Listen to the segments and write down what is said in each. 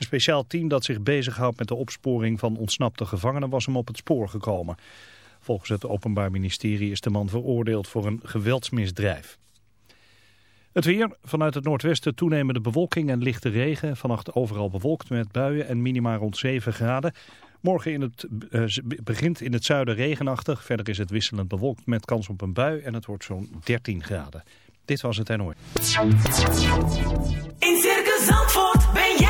Een speciaal team dat zich bezighoudt met de opsporing van ontsnapte gevangenen was hem op het spoor gekomen. Volgens het Openbaar Ministerie is de man veroordeeld voor een geweldsmisdrijf. Het weer, vanuit het noordwesten toenemende bewolking en lichte regen. Vannacht overal bewolkt met buien en minima rond 7 graden. Morgen in het, uh, begint in het zuiden regenachtig. Verder is het wisselend bewolkt met kans op een bui en het wordt zo'n 13 graden. Dit was het NOS. In Circus Zandvoort ben jij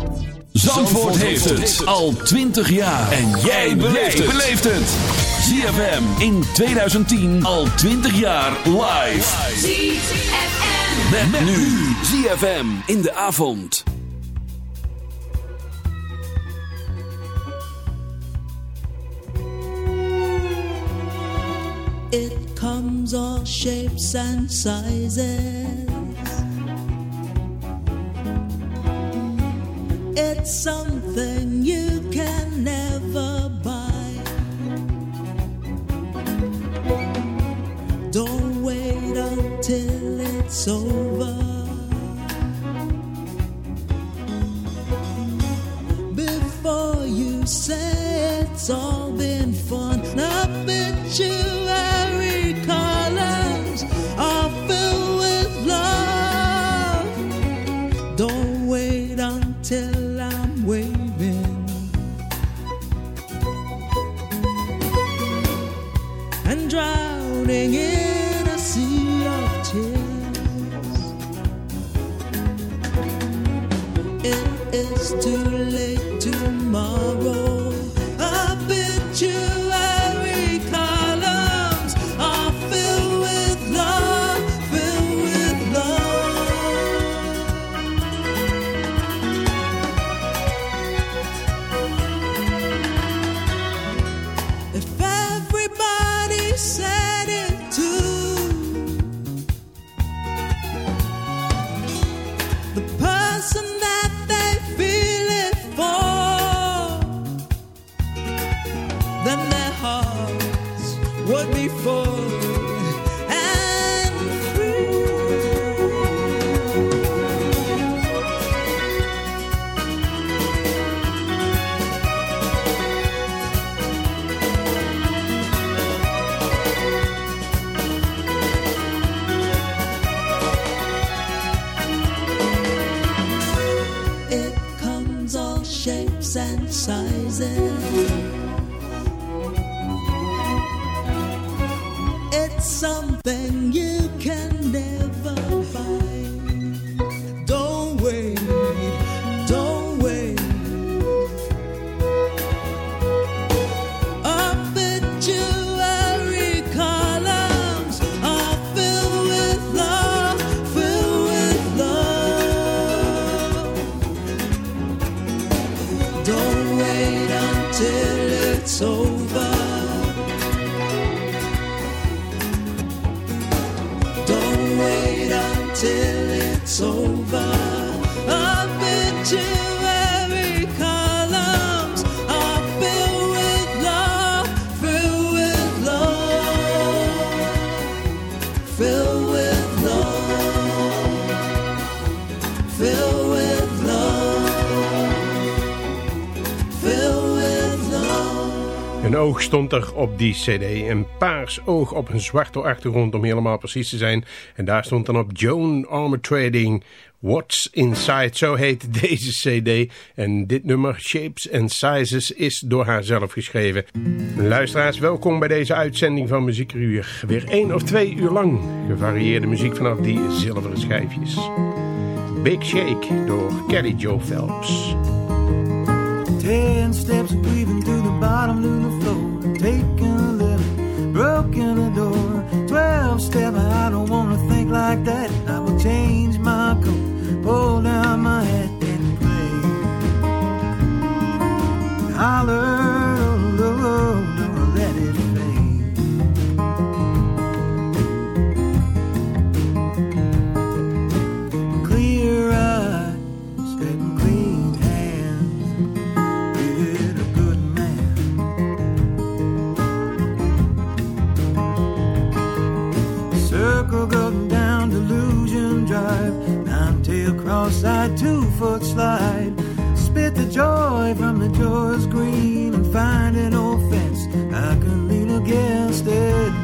Zandvoort heeft het al 20 jaar. En jij beleeft het. ZFM in 2010 al 20 jaar live. ZFM. Met, nu ZFM in de avond. It comes all shapes and sizes. It's something you can never buy. Don't wait until it's over. Before you say it's all been fun, obituary Don't wait until it's over. Don't wait until it's over. Oog stond er op die cd. Een paars oog op een zwarte achtergrond om helemaal precies te zijn. En daar stond dan op Joan Armour Trading What's Inside. Zo heet deze cd. En dit nummer Shapes and Sizes is door haar zelf geschreven. Luisteraars, welkom bij deze uitzending van Muziekuur. Weer één of twee uur lang gevarieerde muziek vanaf die zilveren schijfjes. Big Shake door Kelly Joe Phelps. Ten steps weaving through the bottom a broken the door. Twelve step, I don't wanna think like that. Cross-eyed, two-foot slide. Spit the joy from the joy's green and find an old fence I can lean against and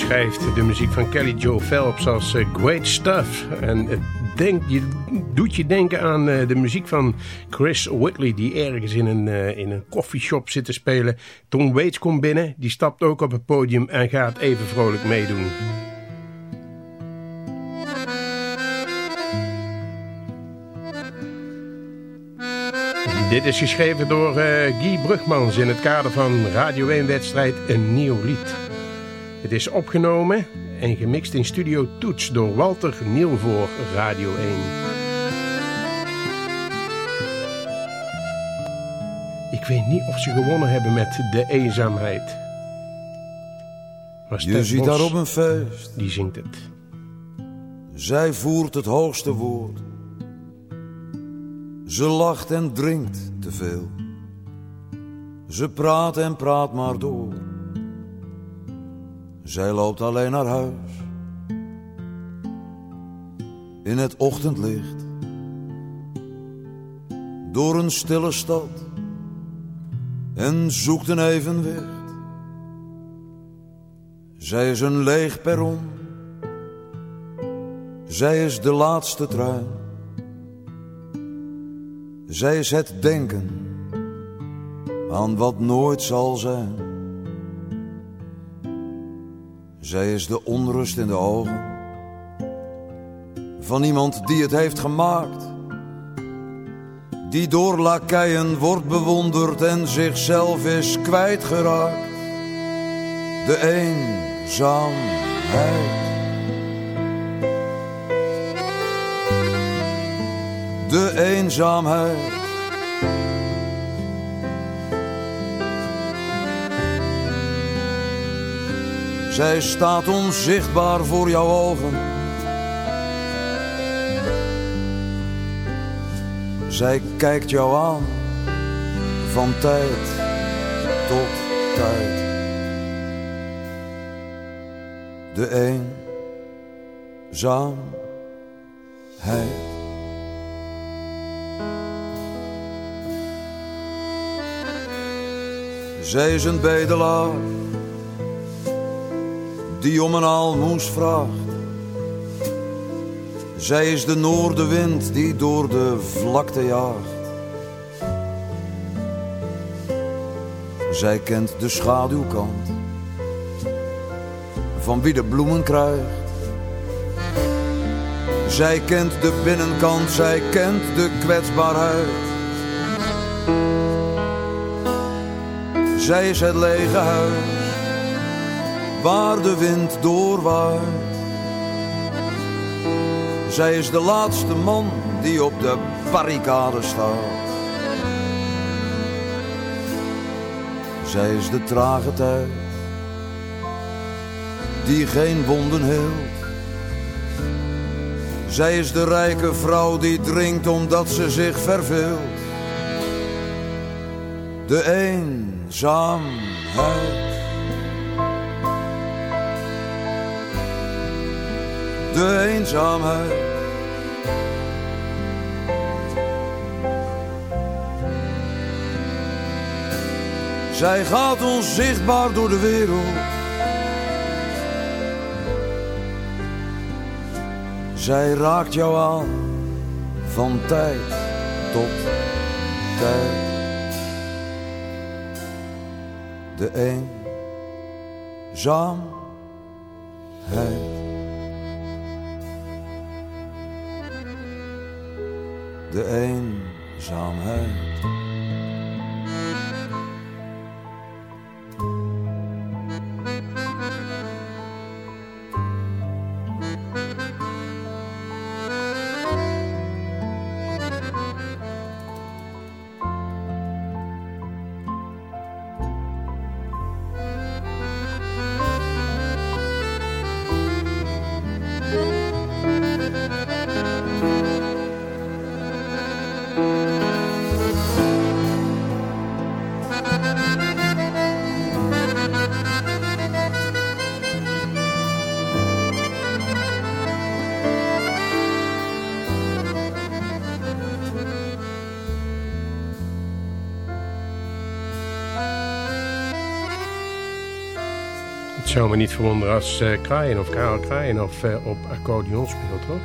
omschrijft de muziek van Kelly Joe Phelps als eh, great stuff. En het denk, je, doet je denken aan eh, de muziek van Chris Whitley... die ergens in een, in een coffeeshop zit te spelen. Tom Waits komt binnen, die stapt ook op het podium... en gaat even vrolijk meedoen. Dit is geschreven door Guy Brugmans in het kader van Radio 1-wedstrijd Een Nieuw Lied. Het is opgenomen en gemixt in Studio Toets door Walter Niel voor Radio 1. Ik weet niet of ze gewonnen hebben met de eenzaamheid. Maar Je ziet daar op een feest, Die zingt het. zij voert het hoogste woord. Ze lacht en drinkt te veel. Ze praat en praat maar door. Zij loopt alleen naar huis. In het ochtendlicht. Door een stille stad. En zoekt een evenwicht. Zij is een leeg perron. Zij is de laatste trein. Zij is het denken aan wat nooit zal zijn. Zij is de onrust in de ogen van iemand die het heeft gemaakt. Die door lakeien wordt bewonderd en zichzelf is kwijtgeraakt. De eenzaamheid. de eenzaamheid. Zij staat onzichtbaar voor jouw ogen. Zij kijkt jou aan van tijd tot tijd. De eenzaamheid. Zij is een bedelaar die om een aalmoes vraagt. Zij is de noordenwind die door de vlakte jaagt. Zij kent de schaduwkant van wie de bloemen krijgt. Zij kent de binnenkant, zij kent de kwetsbaarheid. Zij is het lege huis waar de wind doorwaait. Zij is de laatste man die op de barricade staat. Zij is de trage tijd die geen wonden heelt. Zij is de rijke vrouw die drinkt omdat ze zich verveelt. De eenzaamheid. De eenzaamheid. Zij gaat onzichtbaar door de wereld. Zij raakt jou aan van tijd tot tijd. De eenzaamheid. De eenzaamheid. Het zou me niet verwonderen als uh, Kraaien of Karel Kraaien of uh, op accordeon speelt, hoor.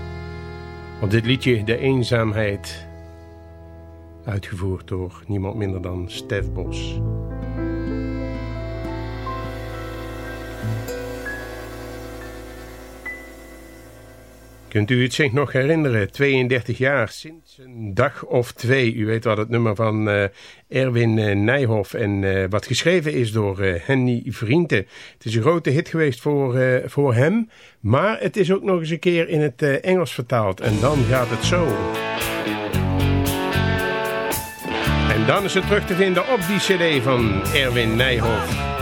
Want dit liedje, De Eenzaamheid, uitgevoerd door niemand minder dan Stef Bos. Kunt u het zich nog herinneren? 32 jaar, sinds een dag of twee. U weet wat het nummer van uh, Erwin uh, Nijhoff en uh, wat geschreven is door Henny Vrienden. Het is een grote hit geweest voor, voor hem, maar het is ook nog eens een keer in het Engels vertaald. En dan gaat het zo. En dan is het terug te vinden op die cd van Erwin Nijhoff.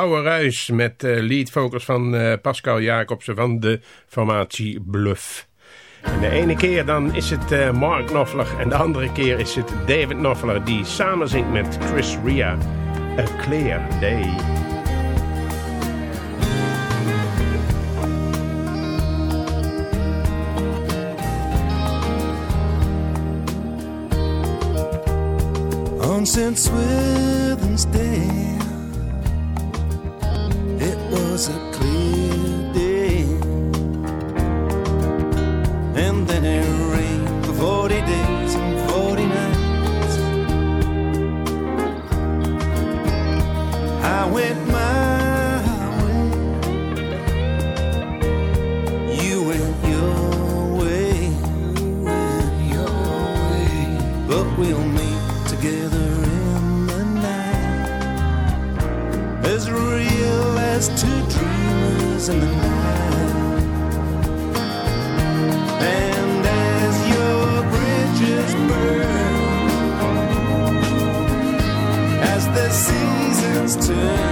Blauwe Ruis met eh lead van eh, Pascal Jacobsen van de formatie Bluff. En de ene keer dan is het eh, Mark Knopfler en de andere keer is het David Knopfler die samen zingt met Chris Ria. A Clear Day. On. Swithin's as two dreamers in the night. Yeah.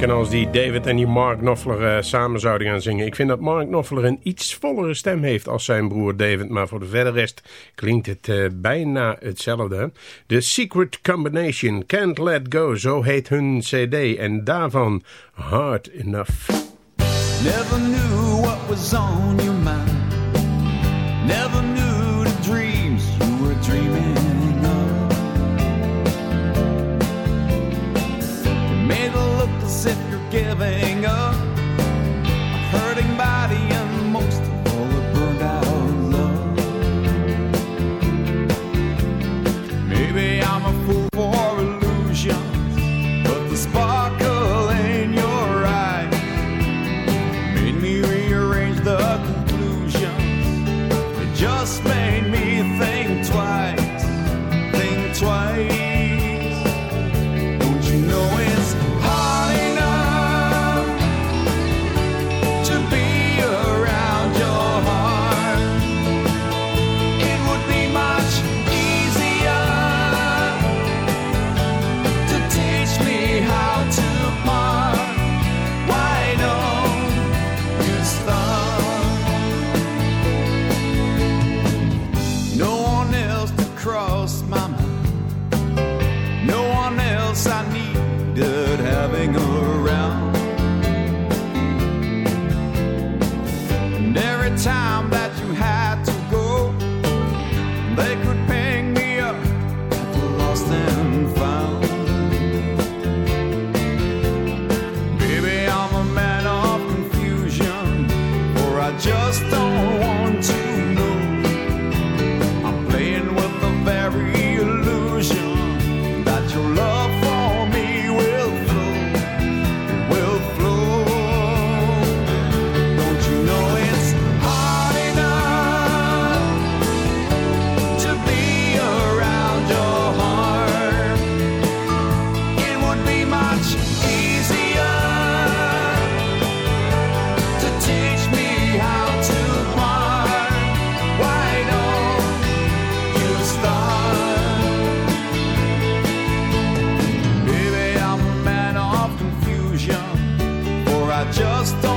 Klinken als die David en die Mark Knopfler eh, samen zouden gaan zingen? Ik vind dat Mark Knopfler een iets vollere stem heeft als zijn broer David. Maar voor de verder rest klinkt het eh, bijna hetzelfde. The Secret Combination, Can't Let Go, zo heet hun cd. En daarvan Hard Enough. Never knew what was on your mind. Never knew I just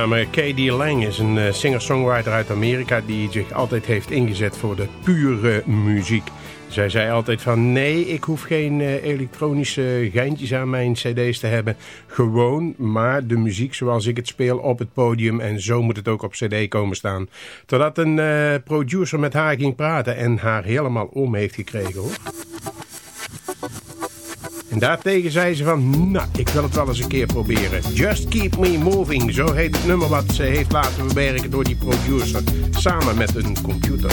De dame Katie Lang is een eh, singer-songwriter uit Amerika die zich altijd heeft ingezet voor de pure muziek. Zij zei altijd van nee, ik hoef geen eh, elektronische geintjes aan mijn cd's te hebben. Gewoon maar de muziek zoals ik het speel op het podium en zo moet het ook op cd komen staan. Totdat een eh, producer met haar ging praten en haar helemaal om heeft gekregen hoor. En daartegen zei ze van, nou, ik wil het wel eens een keer proberen. Just Keep Me Moving, zo heet het nummer wat ze heeft laten bewerken door die producer. Samen met een computer.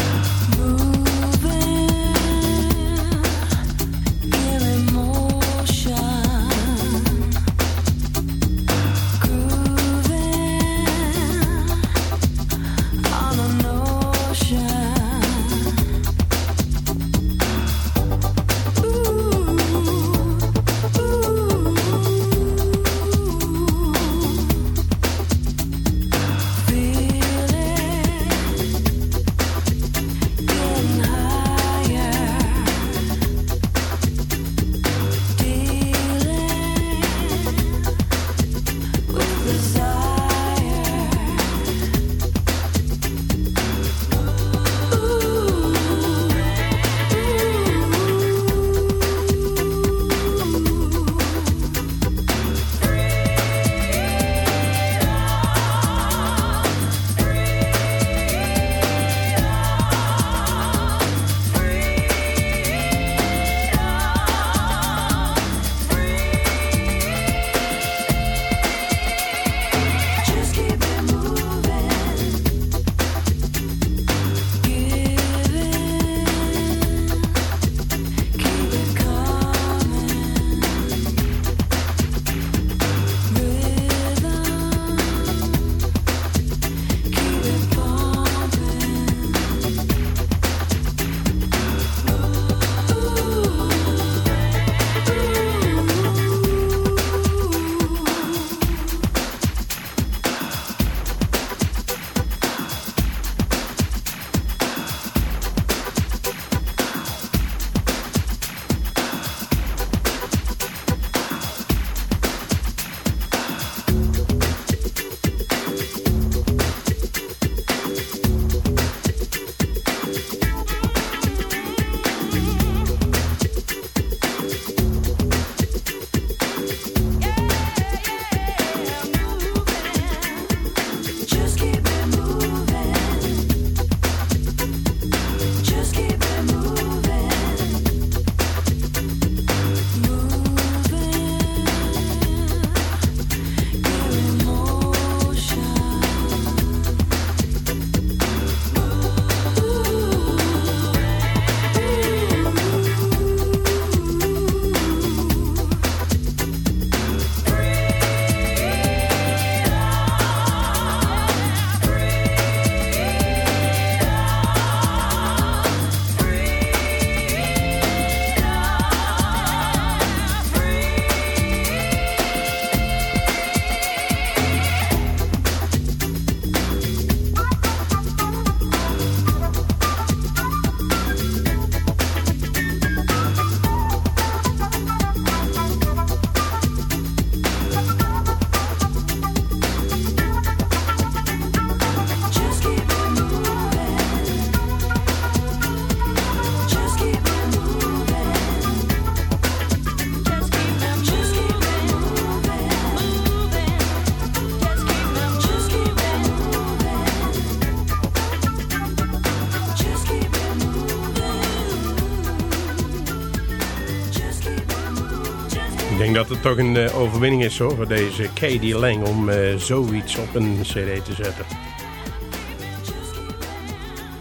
Denk dat het toch een eh, overwinning is hoor, voor deze Katie Lang om eh, zoiets op een cd te zetten.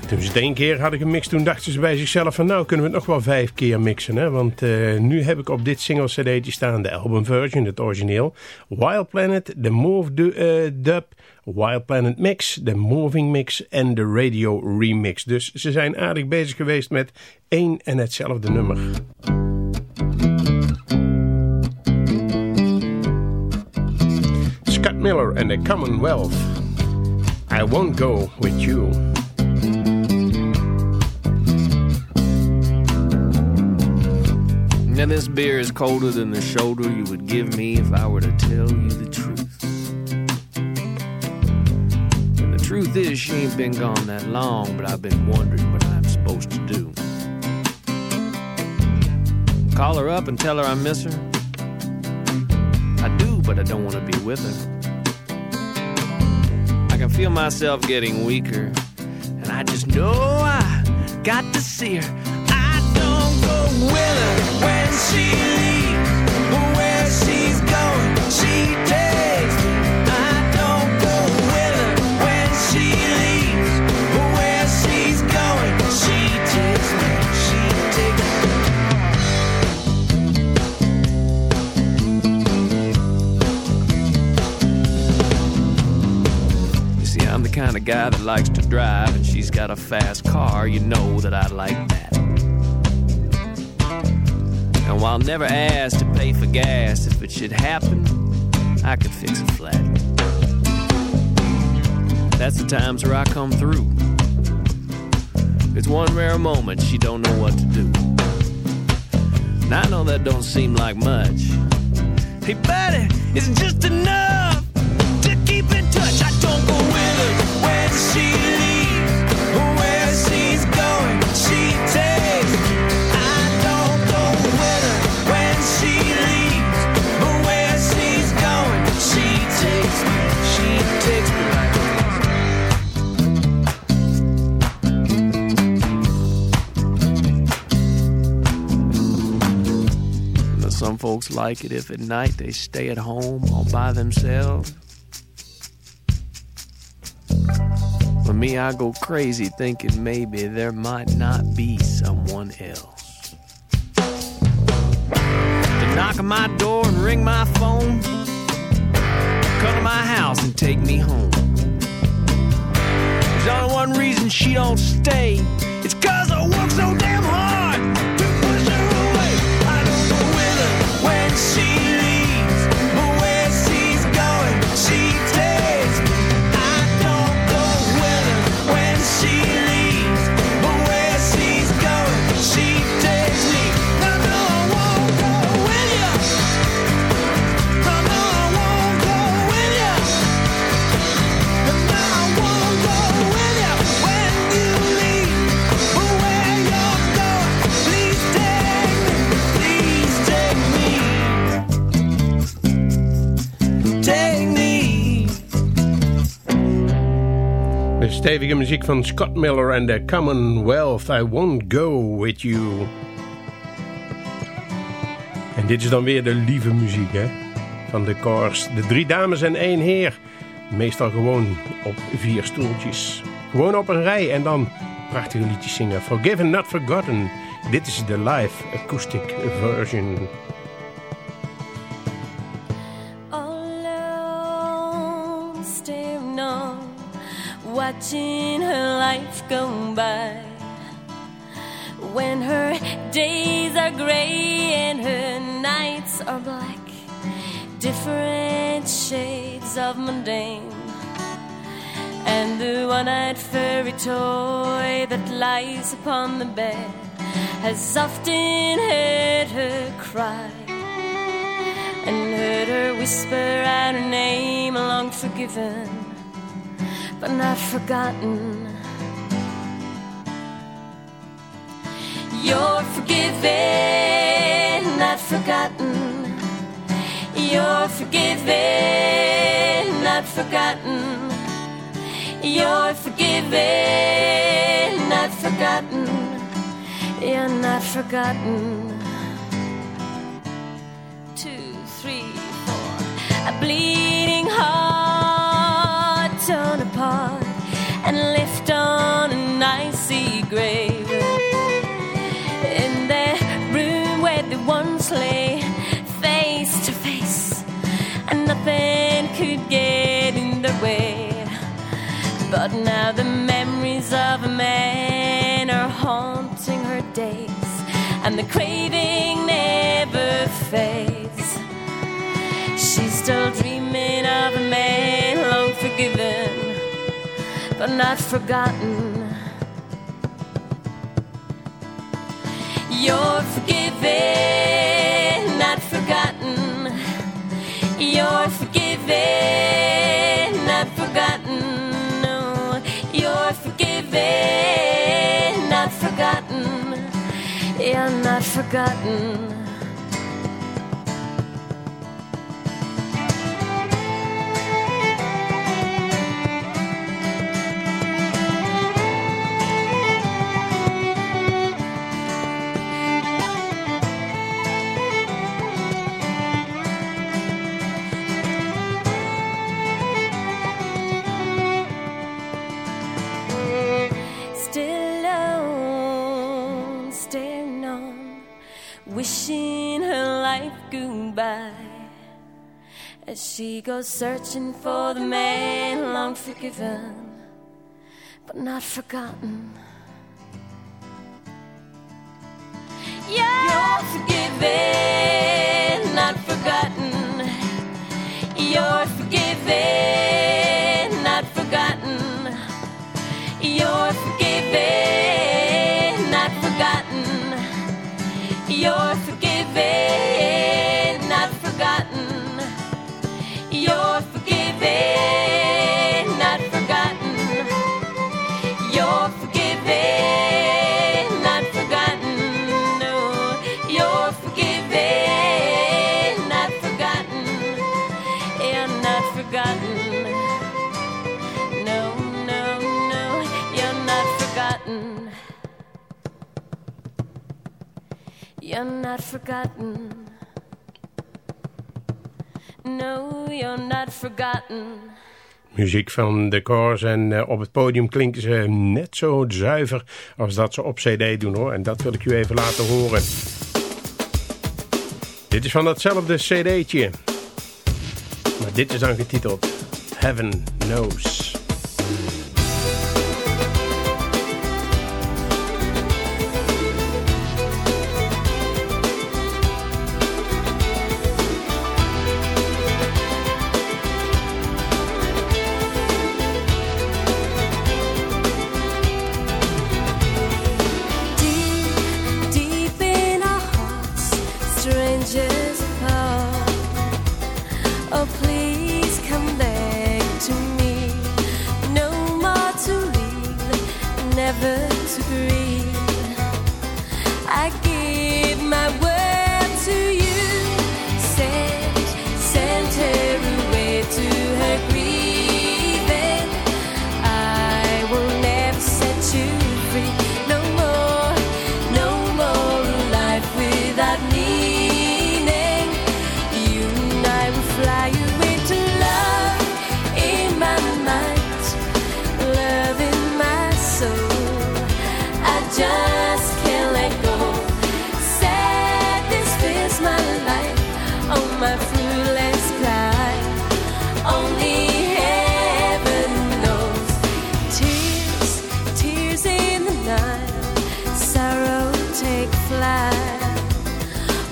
Toen ze het één keer hadden gemixt, toen dachten ze bij zichzelf van nou kunnen we het nog wel vijf keer mixen. Hè? Want eh, nu heb ik op dit single cd'tje staan de albumversion, het origineel. Wild Planet, de Move du Dub, Wild Planet Mix, de Moving Mix en de Radio Remix. Dus ze zijn aardig bezig geweest met één en hetzelfde nummer. Miller and the Commonwealth. I won't go with you. Now this beer is colder than the shoulder you would give me if I were to tell you the truth. And the truth is she ain't been gone that long, but I've been wondering what I'm supposed to do. Call her up and tell her I miss her. I do, but I don't want to be with her. I can feel myself getting weaker, and I just know I got to see her. I don't go with her when she leaves, kind of guy that likes to drive, and she's got a fast car. You know that I like that. And while never asked to pay for gas, if it should happen, I could fix a flat. That's the times where I come through. It's one rare moment she don't know what to do. And I know that don't seem like much. Hey, buddy, it's just enough Some folks like it if at night they stay at home all by themselves. For me, I go crazy thinking maybe there might not be someone else. To knock on my door and ring my phone, come to my house and take me home. There's only one reason she don't stay. It's cause I work so damn hard De stevige muziek van Scott Miller en the Commonwealth. I won't go with you. En dit is dan weer de lieve muziek hè? van de Cars. De drie dames en één heer. Meestal gewoon op vier stoeltjes. Gewoon op een rij en dan prachtige liedjes zingen. Forgiven Not Forgotten. Dit is de live acoustic version. Watching her life go by. When her days are gray and her nights are black, different shades of mundane. And the one eyed furry toy that lies upon the bed has often heard her cry and heard her whisper out her name, long forgiven, but not forgotten. You're forgiven, not forgotten. You're forgiven, not forgotten. You're forgiven, not forgotten. You're not forgotten. Two, bleeding heart grave. In the room where they once lay, face to face, and nothing could get in their way. But now the memories of a man are haunting her days, and the craving never fades. She's still dreaming of a man long forgiven, but not forgotten. Forgiven, not forgotten. You're forgiven, not forgotten. No, you're forgiven, not forgotten. You're not forgotten. She goes searching for the man long forgiven, but not forgotten. You're forgiven, not forgotten. You're forgiven, not forgotten. You're forgiven, You're not forgotten. No, you're not forgotten. Muziek van de Cars en eh, op het podium klinken ze net zo zuiver als dat ze op cd doen hoor. En dat wil ik u even laten horen. Dit is van datzelfde cd'tje. Maar dit is dan getiteld Heaven Knows.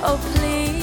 Oh, please.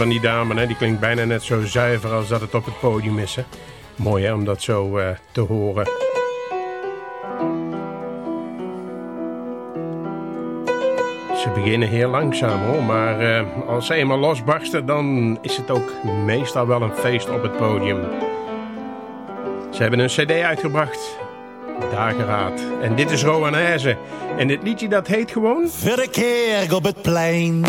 Van die dame, hè, die klinkt bijna net zo zuiver als dat het op het podium is. Hè? Mooi hè, om dat zo eh, te horen. Ze beginnen heel langzaam hoor, maar eh, als ze eenmaal losbarsten, dan is het ook meestal wel een feest op het podium. Ze hebben een cd uitgebracht, Dageraad. En dit is Roanaise. En dit liedje dat heet gewoon... Verkeer op het plein.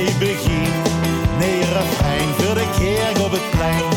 nee begin. Nee refrein voor de kerk op het plein.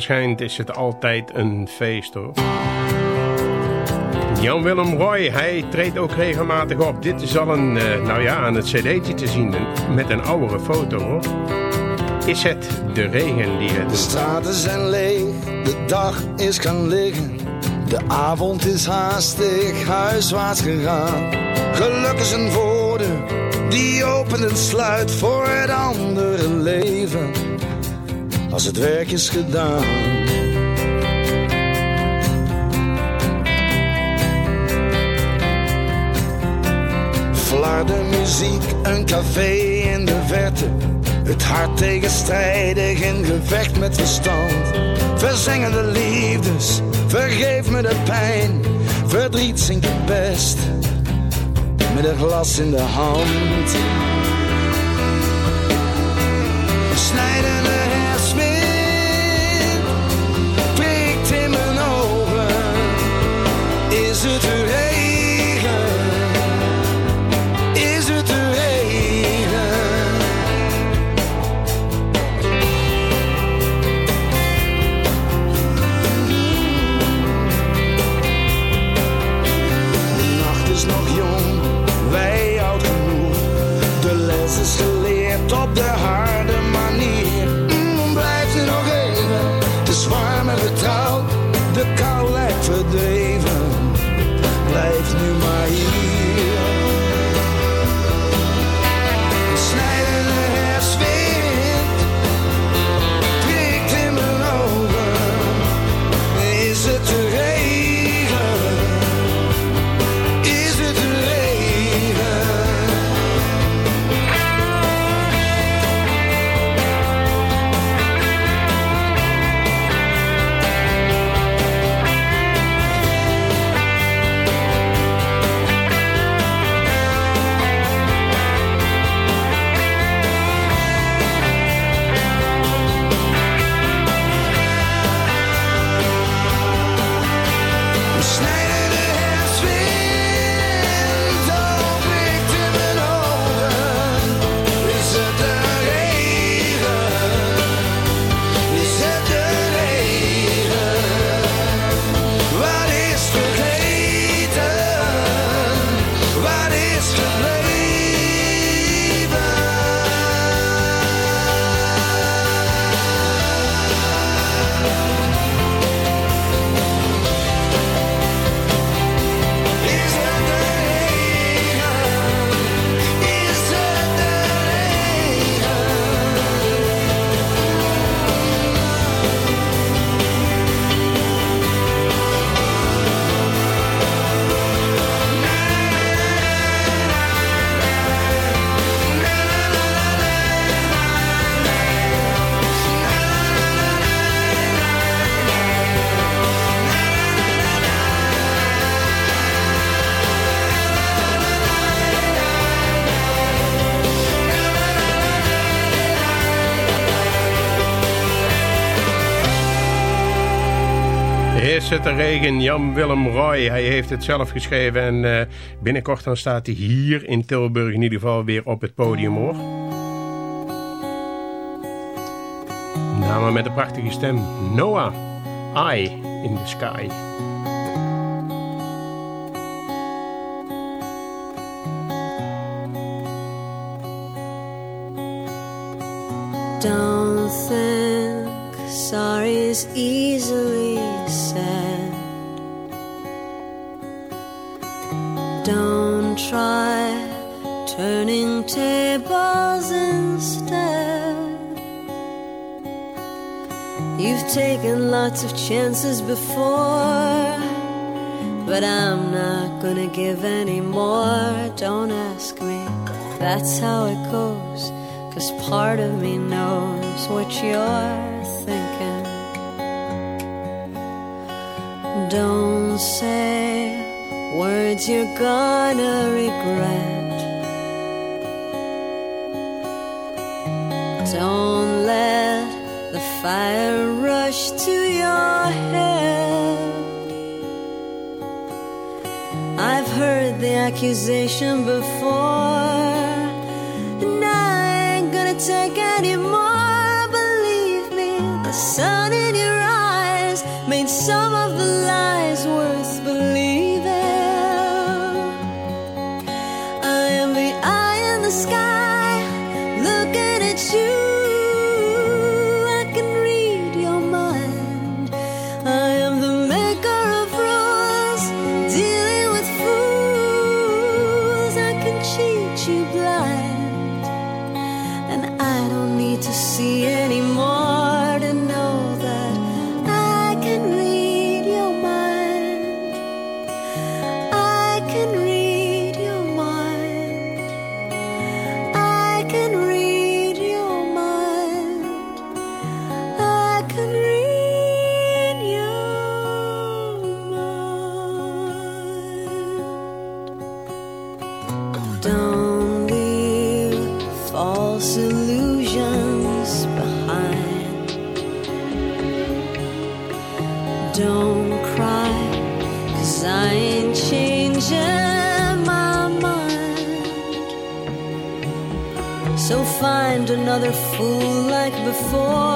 Verschijnt is het altijd een feest hoor. Jan-Willem Roy, hij treedt ook regelmatig op. Dit is al een, eh, nou ja, aan het cd'tje te zien met een oudere foto hoor. Is het de regen die het De straten zijn leeg, de dag is gaan liggen. De avond is haastig huiswaarts gegaan. Geluk is een woorden die opent en sluit voor het andere leven. Als het werk is gedaan. Flarde muziek, een café in de verte. Het hart tegenstrijdig in gevecht met verstand. Verzengende liefdes, vergeef me de pijn. Verdriet zingt het best, met een glas in de hand. Het de regen? Jan Willem Roy. Hij heeft het zelf geschreven en eh, binnenkort dan staat hij hier in Tilburg in ieder geval weer op het podium hoor. Een met een prachtige stem. Noah. Eye in the sky. Don't think sorry is easily said. Don't try turning tables instead. You've taken lots of chances before, but I'm not gonna give any more. Don't ask me, that's how it goes. Cause part of me knows what you're Don't say words you're gonna regret. Don't let the fire rush to your head. I've heard the accusation before, before.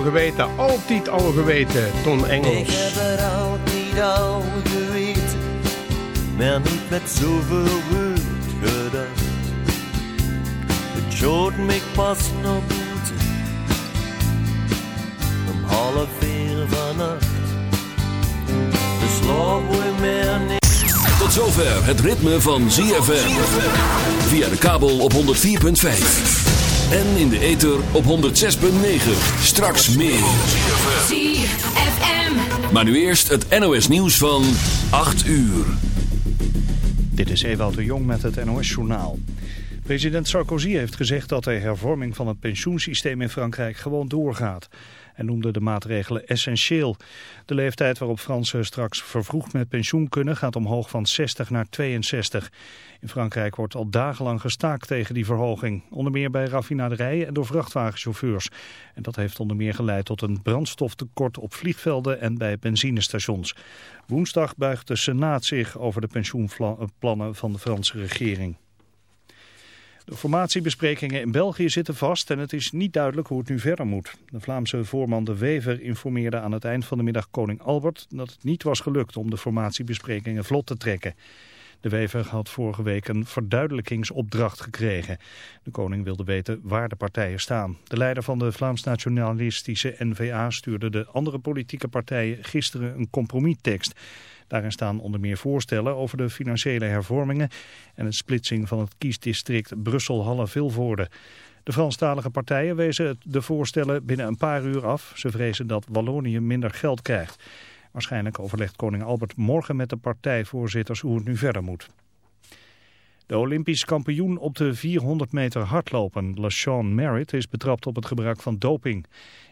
Al geweten, altijd al geweten, Ton Ik Engels. heb het altijd al geweten, maar niet met zoveel woord gedacht. Het schoot me pas naar buiten, om half vier vannacht. De slaap weer meer niet. Tot zover het ritme van ZFM. Via de kabel op 104.5. En in de ether op 106.9. Straks meer. ZFM. Maar nu eerst het NOS nieuws van 8 uur. Dit is Ewout de Jong met het NOS-journaal. President Sarkozy heeft gezegd dat de hervorming van het pensioensysteem in Frankrijk gewoon doorgaat. En noemde de maatregelen essentieel. De leeftijd waarop Fransen straks vervroegd met pensioen kunnen gaat omhoog van 60 naar 62. In Frankrijk wordt al dagenlang gestaakt tegen die verhoging. Onder meer bij raffinaderijen en door vrachtwagenchauffeurs. En dat heeft onder meer geleid tot een brandstoftekort op vliegvelden en bij benzinestations. Woensdag buigt de Senaat zich over de pensioenplannen van de Franse regering. De formatiebesprekingen in België zitten vast en het is niet duidelijk hoe het nu verder moet. De Vlaamse voorman De Wever informeerde aan het eind van de middag koning Albert dat het niet was gelukt om de formatiebesprekingen vlot te trekken. De Wever had vorige week een verduidelijkingsopdracht gekregen. De koning wilde weten waar de partijen staan. De leider van de Vlaams-nationalistische NVA stuurde de andere politieke partijen gisteren een compromistekst. Daarin staan onder meer voorstellen over de financiële hervormingen en een splitsing van het kiesdistrict Brussel-Halle-Vilvoorde. De Franstalige partijen wezen de voorstellen binnen een paar uur af. Ze vrezen dat Wallonië minder geld krijgt. Waarschijnlijk overlegt koning Albert morgen met de partijvoorzitters hoe het nu verder moet. De Olympisch kampioen op de 400 meter hardlopen, LaShawn Merritt, is betrapt op het gebruik van doping.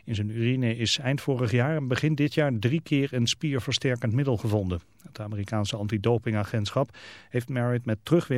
In zijn urine is eind vorig jaar en begin dit jaar drie keer een spierversterkend middel gevonden. Het Amerikaanse antidopingagentschap heeft Merritt met terugwerking